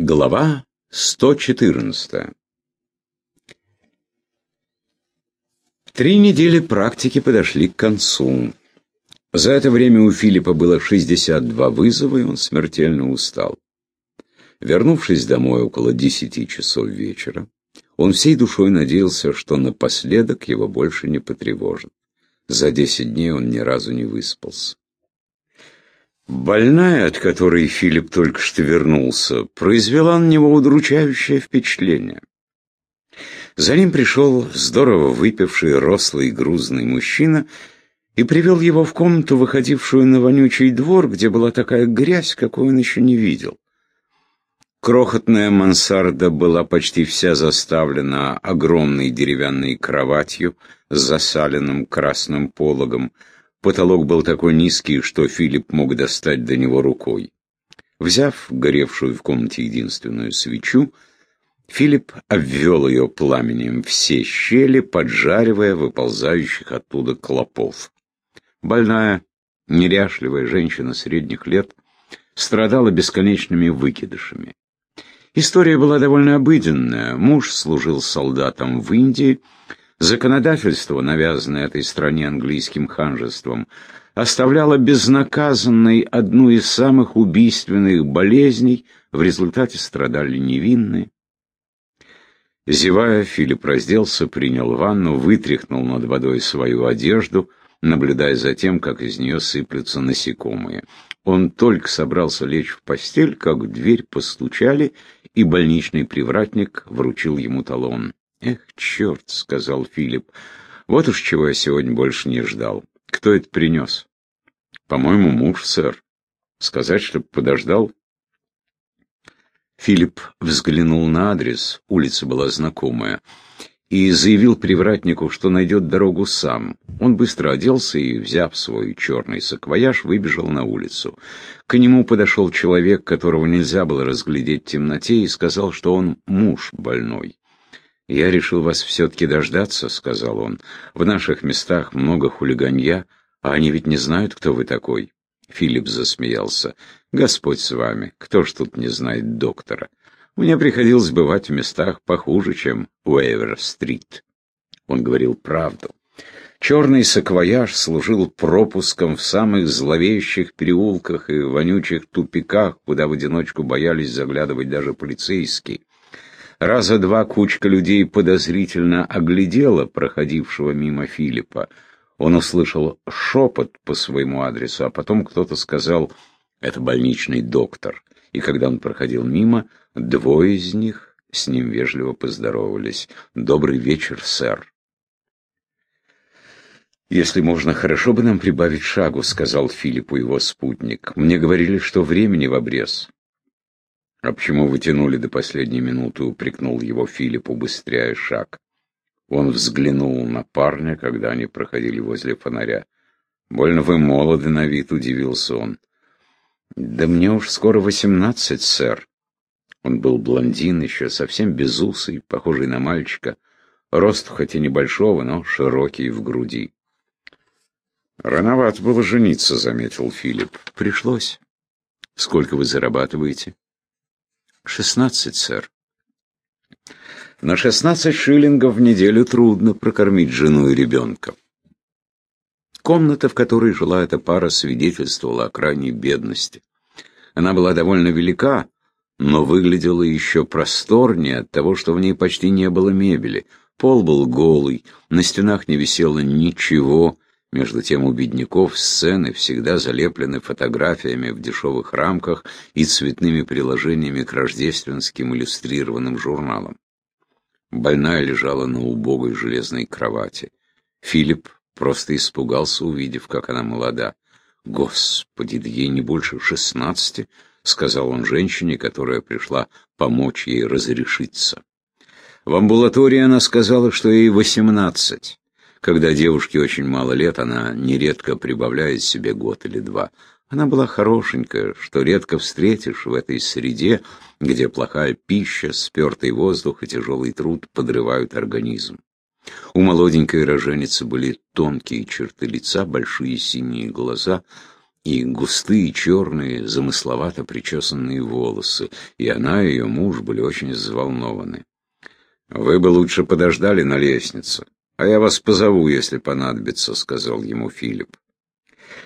Глава 114 Три недели практики подошли к концу. За это время у Филиппа было 62 вызова, и он смертельно устал. Вернувшись домой около 10 часов вечера, он всей душой надеялся, что напоследок его больше не потревожит. За 10 дней он ни разу не выспался. Больная, от которой Филипп только что вернулся, произвела на него удручающее впечатление. За ним пришел здорово выпивший, рослый, грузный мужчина и привел его в комнату, выходившую на вонючий двор, где была такая грязь, какой он еще не видел. Крохотная мансарда была почти вся заставлена огромной деревянной кроватью с засаленным красным пологом, Потолок был такой низкий, что Филипп мог достать до него рукой. Взяв горевшую в комнате единственную свечу, Филипп обвел ее пламенем все щели, поджаривая выползающих оттуда клопов. Больная, неряшливая женщина средних лет страдала бесконечными выкидышами. История была довольно обыденная. Муж служил солдатом в Индии, Законодательство, навязанное этой стране английским ханжеством, оставляло безнаказанной одну из самых убийственных болезней, в результате страдали невинные. Зевая, Филипп разделся, принял ванну, вытряхнул над водой свою одежду, наблюдая за тем, как из нее сыплются насекомые. Он только собрался лечь в постель, как в дверь постучали, и больничный привратник вручил ему талон. «Эх, черт!» — сказал Филипп. «Вот уж чего я сегодня больше не ждал. Кто это принес?» «По-моему, муж, сэр. Сказать, чтоб подождал?» Филипп взглянул на адрес, улица была знакомая, и заявил привратнику, что найдет дорогу сам. Он быстро оделся и, взяв свой черный саквояж, выбежал на улицу. К нему подошел человек, которого нельзя было разглядеть в темноте, и сказал, что он муж больной. «Я решил вас все-таки дождаться», — сказал он. «В наших местах много хулиганья, а они ведь не знают, кто вы такой». Филипп засмеялся. «Господь с вами, кто ж тут не знает доктора? Мне приходилось бывать в местах похуже, чем Уэйвер-стрит». Он говорил правду. Черный саквояж служил пропуском в самых зловещих переулках и вонючих тупиках, куда в одиночку боялись заглядывать даже полицейские. Раза два кучка людей подозрительно оглядела проходившего мимо Филиппа. Он услышал шепот по своему адресу, а потом кто-то сказал «это больничный доктор». И когда он проходил мимо, двое из них с ним вежливо поздоровались. «Добрый вечер, сэр». «Если можно, хорошо бы нам прибавить шагу», — сказал Филиппу его спутник. «Мне говорили, что времени в обрез». «А почему вы тянули до последней минуты?» — упрекнул его Филипп, убыстряя шаг. Он взглянул на парня, когда они проходили возле фонаря. «Больно вы молоды на вид», — удивился он. «Да мне уж скоро восемнадцать, сэр». Он был блондин, еще совсем безусый, похожий на мальчика. Рост хоть и небольшого, но широкий в груди. «Рановато было жениться», — заметил Филипп. «Пришлось. Сколько вы зарабатываете?» «Шестнадцать, сэр». На шестнадцать шиллингов в неделю трудно прокормить жену и ребенка. Комната, в которой жила эта пара, свидетельствовала о крайней бедности. Она была довольно велика, но выглядела еще просторнее от того, что в ней почти не было мебели. Пол был голый, на стенах не висело ничего, между тем у бедняков сцены всегда залеплены фотографиями в дешевых рамках и цветными приложениями к рождественским иллюстрированным журналам. Больная лежала на убогой железной кровати. Филипп просто испугался, увидев, как она молода. «Господи, да ей не больше шестнадцати», — сказал он женщине, которая пришла помочь ей разрешиться. В амбулатории она сказала, что ей восемнадцать. Когда девушке очень мало лет, она нередко прибавляет себе год или два. Она была хорошенькая, что редко встретишь в этой среде, где плохая пища, спертый воздух и тяжелый труд подрывают организм. У молоденькой роженицы были тонкие черты лица, большие синие глаза. и густые черные, замысловато причесанные волосы, и она и ее муж были очень взволнованы. «Вы бы лучше подождали на лестнице, а я вас позову, если понадобится», — сказал ему Филипп.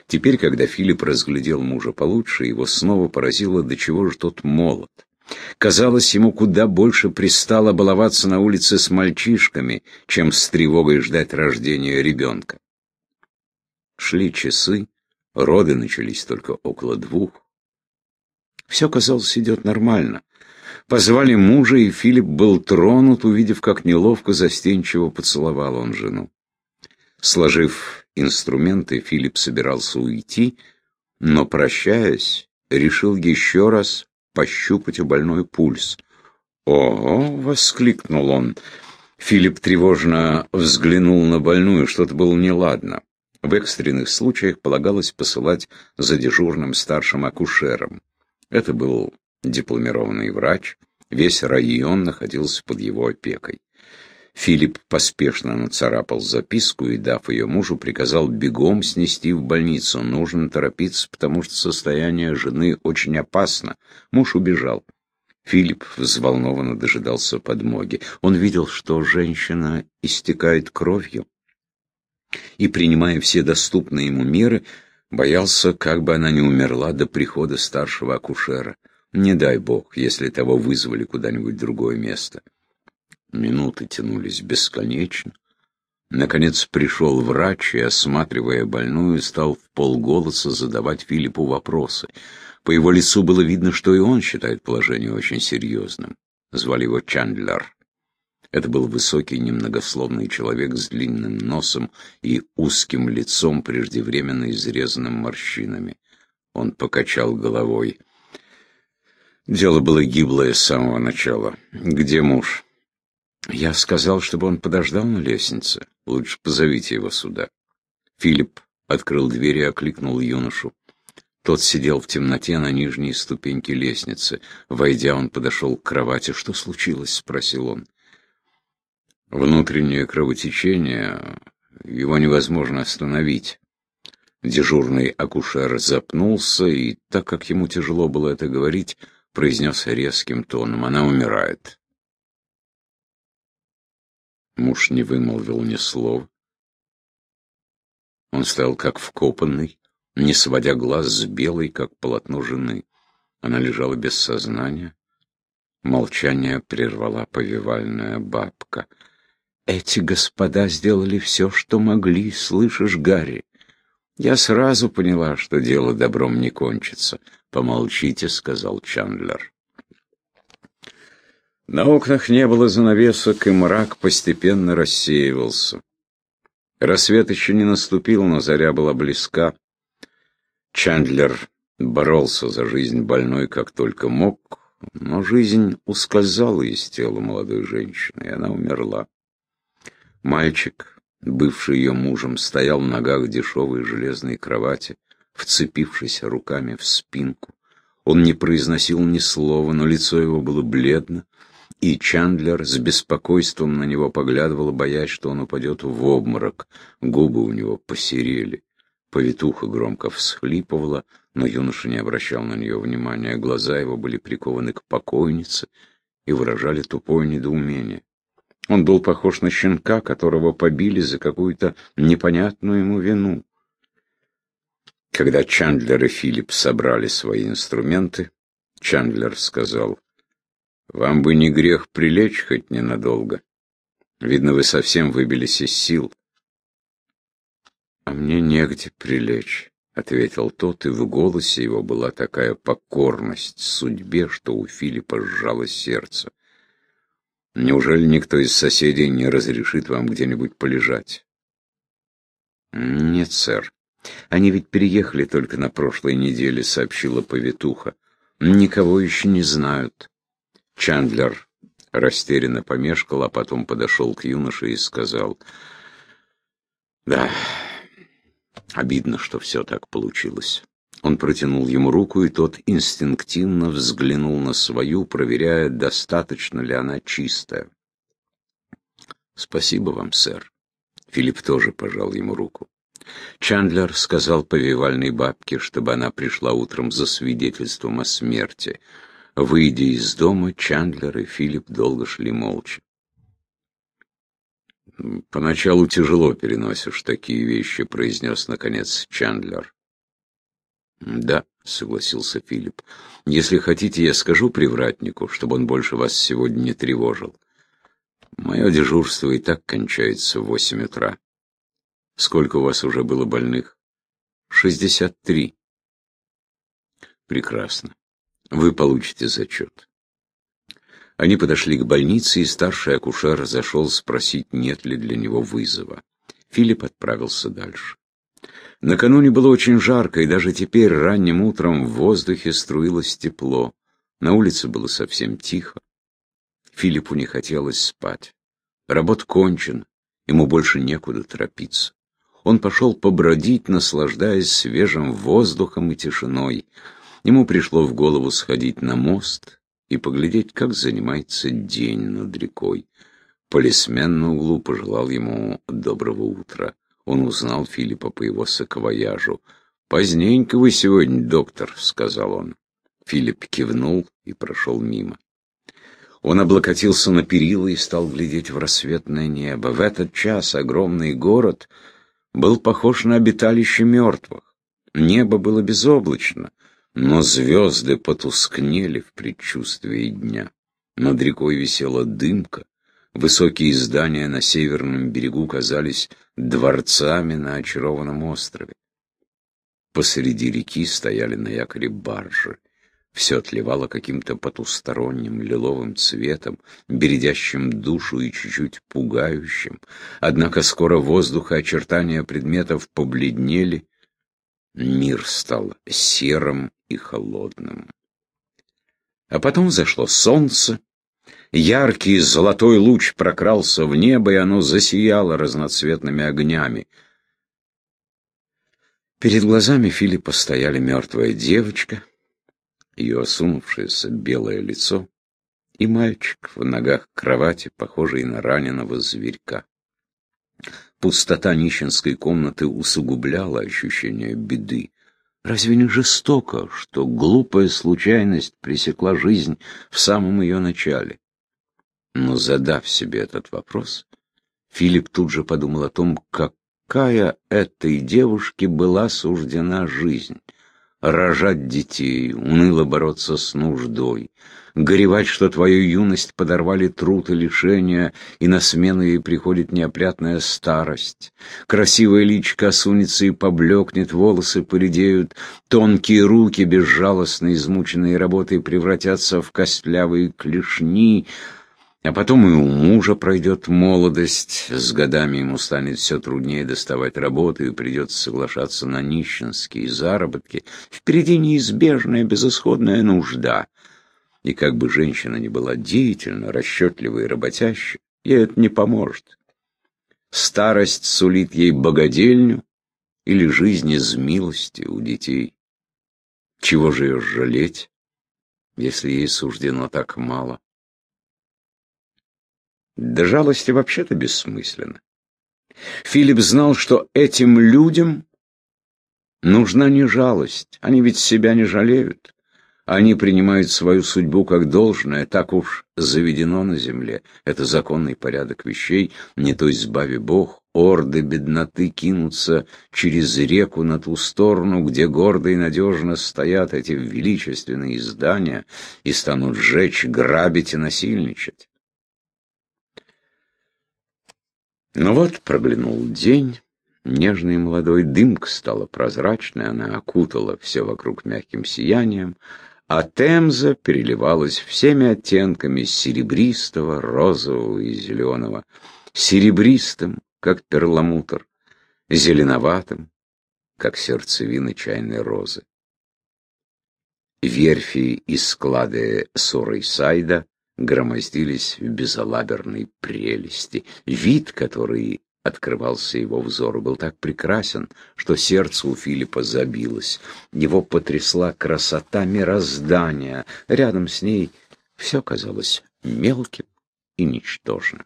Теперь, когда Филипп разглядел мужа получше, его снова поразило, до чего же тот молод. Казалось, ему куда больше пристало баловаться на улице с мальчишками, чем с тревогой ждать рождения ребенка. Шли часы, роды начались только около двух. Все, казалось, идет нормально. Позвали мужа, и Филипп был тронут, увидев, как неловко застенчиво поцеловал он жену. Сложив инструменты, Филипп собирался уйти, но, прощаясь, решил еще раз пощупать у больной пульс. «Ого!» — воскликнул он. Филипп тревожно взглянул на больную, что-то было неладно. В экстренных случаях полагалось посылать за дежурным старшим акушером. Это был дипломированный врач, весь район находился под его опекой. Филипп поспешно нацарапал записку и, дав ее мужу, приказал бегом снести в больницу. Нужно торопиться, потому что состояние жены очень опасно. Муж убежал. Филипп взволнованно дожидался подмоги. Он видел, что женщина истекает кровью. И, принимая все доступные ему меры, боялся, как бы она не умерла до прихода старшего акушера. Не дай бог, если того вызвали куда-нибудь другое место. Минуты тянулись бесконечно. Наконец пришел врач и, осматривая больную, стал в полголоса задавать Филиппу вопросы. По его лицу было видно, что и он считает положение очень серьезным. Звали его Чандлер. Это был высокий, немногословный человек с длинным носом и узким лицом, преждевременно изрезанным морщинами. Он покачал головой. Дело было гиблое с самого начала. Где муж? Я сказал, чтобы он подождал на лестнице. Лучше позовите его сюда. Филипп открыл дверь и окликнул юношу. Тот сидел в темноте на нижней ступеньке лестницы. Войдя, он подошел к кровати. «Что случилось?» — спросил он. «Внутреннее кровотечение. Его невозможно остановить». Дежурный акушер запнулся, и, так как ему тяжело было это говорить, произнес резким тоном. «Она умирает». Муж не вымолвил ни слова. Он стоял как вкопанный, не сводя глаз с белой, как полотно жены. Она лежала без сознания. Молчание прервала повивальная бабка. «Эти господа сделали все, что могли, слышишь, Гарри? Я сразу поняла, что дело добром не кончится. Помолчите», — сказал Чандлер. На окнах не было занавесок, и мрак постепенно рассеивался. Рассвет еще не наступил, но заря была близка. Чандлер боролся за жизнь больной как только мог, но жизнь ускользала из тела молодой женщины, и она умерла. Мальчик, бывший ее мужем, стоял в ногах дешевой железной кровати, вцепившись руками в спинку. Он не произносил ни слова, но лицо его было бледно, и Чандлер с беспокойством на него поглядывал, боясь, что он упадет в обморок. Губы у него посерели. Повитуха громко всхлипывала, но юноша не обращал на нее внимания. Глаза его были прикованы к покойнице и выражали тупое недоумение. Он был похож на щенка, которого побили за какую-то непонятную ему вину. Когда Чандлер и Филипп собрали свои инструменты, Чандлер сказал, вам бы не грех прилечь хоть ненадолго. Видно, вы совсем выбились из сил. А мне негде прилечь, — ответил тот, и в голосе его была такая покорность судьбе, что у Филиппа сжалось сердце. Неужели никто из соседей не разрешит вам где-нибудь полежать? Нет, сэр. Они ведь переехали только на прошлой неделе, сообщила повитуха. Никого еще не знают. Чандлер растерянно помешкал, а потом подошел к юноше и сказал, «Да, обидно, что все так получилось». Он протянул ему руку, и тот инстинктивно взглянул на свою, проверяя, достаточно ли она чистая. «Спасибо вам, сэр». Филипп тоже пожал ему руку. Чандлер сказал повивальной бабке, чтобы она пришла утром за свидетельством о смерти. Выйдя из дома, Чандлер и Филипп долго шли молча. «Поначалу тяжело переносишь такие вещи», — произнес, наконец, Чандлер. «Да», — согласился Филипп. «Если хотите, я скажу привратнику, чтобы он больше вас сегодня не тревожил. Мое дежурство и так кончается в восемь утра. Сколько у вас уже было больных?» «Шестьдесят три». «Прекрасно. Вы получите зачет». Они подошли к больнице, и старший акушер зашел спросить, нет ли для него вызова. Филипп отправился дальше. Накануне было очень жарко, и даже теперь ранним утром в воздухе струилось тепло. На улице было совсем тихо. Филиппу не хотелось спать. Работа кончена, ему больше некуда торопиться. Он пошел побродить, наслаждаясь свежим воздухом и тишиной. Ему пришло в голову сходить на мост и поглядеть, как занимается день над рекой. Полисмен на углу пожелал ему доброго утра. Он узнал Филиппа по его саквояжу. «Поздненько вы сегодня, доктор», — сказал он. Филипп кивнул и прошел мимо. Он облокотился на перила и стал глядеть в рассветное небо. В этот час огромный город был похож на обиталище мертвых. Небо было безоблачно, но звезды потускнели в предчувствии дня. Над рекой висела дымка, Высокие здания на северном берегу казались дворцами на очарованном острове. Посреди реки стояли на якоре баржи. Все отливало каким-то потусторонним лиловым цветом, бередящим душу и чуть-чуть пугающим. Однако скоро воздух и очертания предметов побледнели, мир стал серым и холодным. А потом зашло солнце, Яркий золотой луч прокрался в небо, и оно засияло разноцветными огнями. Перед глазами Филиппа стояли мертвая девочка, ее осунувшееся белое лицо, и мальчик в ногах кровати, похожий на раненого зверька. Пустота нищенской комнаты усугубляла ощущение беды. Разве не жестоко, что глупая случайность пресекла жизнь в самом ее начале? Но задав себе этот вопрос, Филипп тут же подумал о том, какая этой девушке была суждена жизнь. Рожать детей, уныло бороться с нуждой, горевать, что твою юность подорвали труд и лишения, и на смену ей приходит неопрятная старость. Красивая личка осунется и поблекнет, волосы поредеют, тонкие руки, безжалостно измученные работой, превратятся в костлявые клешни — а потом и у мужа пройдет молодость, с годами ему станет все труднее доставать работу и придется соглашаться на нищенские заработки. Впереди неизбежная безысходная нужда. И как бы женщина ни была деятельна, расчетлива и работящая, ей это не поможет. Старость сулит ей богадельню или жизнь из милости у детей. Чего же ее жалеть, если ей суждено так мало? Да жалости вообще-то бессмысленно. Филипп знал, что этим людям нужна не жалость. Они ведь себя не жалеют. Они принимают свою судьбу как должное, так уж заведено на земле. Это законный порядок вещей, не то избави Бог. Орды бедноты кинутся через реку на ту сторону, где гордо и надежно стоят эти величественные здания, и станут сжечь, грабить и насильничать. Но вот проглянул день, нежный молодой, дымка стала прозрачной, она окутала все вокруг мягким сиянием, а темза переливалась всеми оттенками серебристого, розового и зеленого, серебристым, как перламутр, зеленоватым, как сердцевина чайной розы. Верфи и склады Сурайсайда громоздились в безалаберной прелести. Вид, который открывался его взору, был так прекрасен, что сердце у Филиппа забилось. Его потрясла красота мироздания. Рядом с ней все казалось мелким и ничтожным.